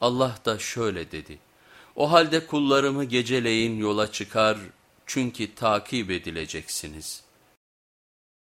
Allah da şöyle dedi, o halde kullarımı geceleyin yola çıkar çünkü takip edileceksiniz.''